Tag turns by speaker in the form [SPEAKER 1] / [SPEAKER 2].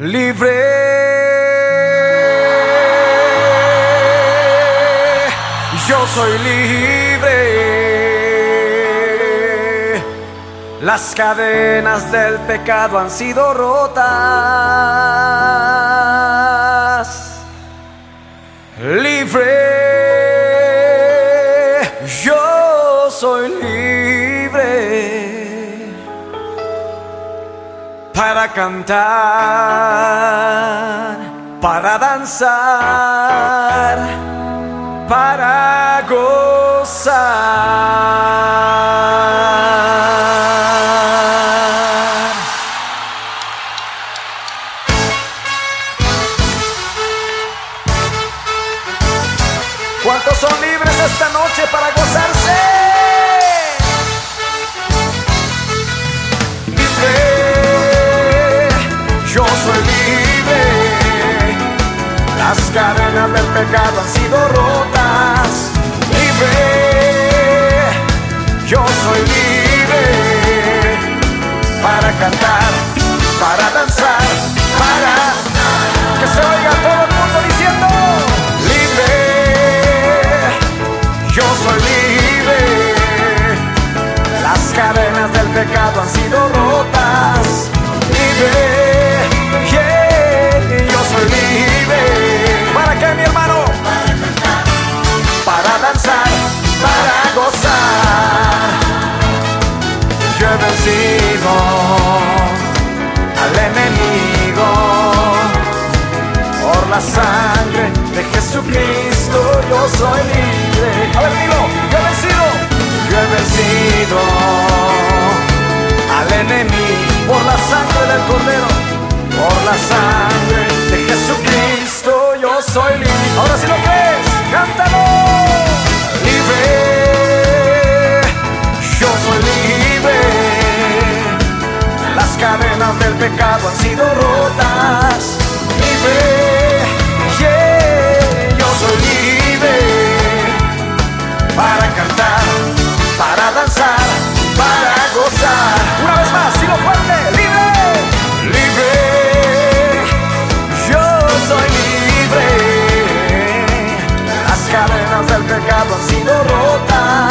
[SPEAKER 1] libre. Yo soy libre. Las cadenas del pecado han sido rotas. Libre. Yo soy libre para cantar, para danzar, para gozar. ¿Cuántos son libres esta noche para gozarse? Libre. Las cadenas del pecado han sido rotas. Libre, yo soy libre. Para cantar, para danzar, para que se oiga todo el mundo diciendo libre. Yo soy libre. Las cadenas del pecado han sido rotas. Yo soy libre. A ver, dilo, yo he vencido, yo he vencido al enemigo por la sangre del Cordero, por la sangre de Jesucristo yo soy libre. Ahora sí lo pecado han sido rotas.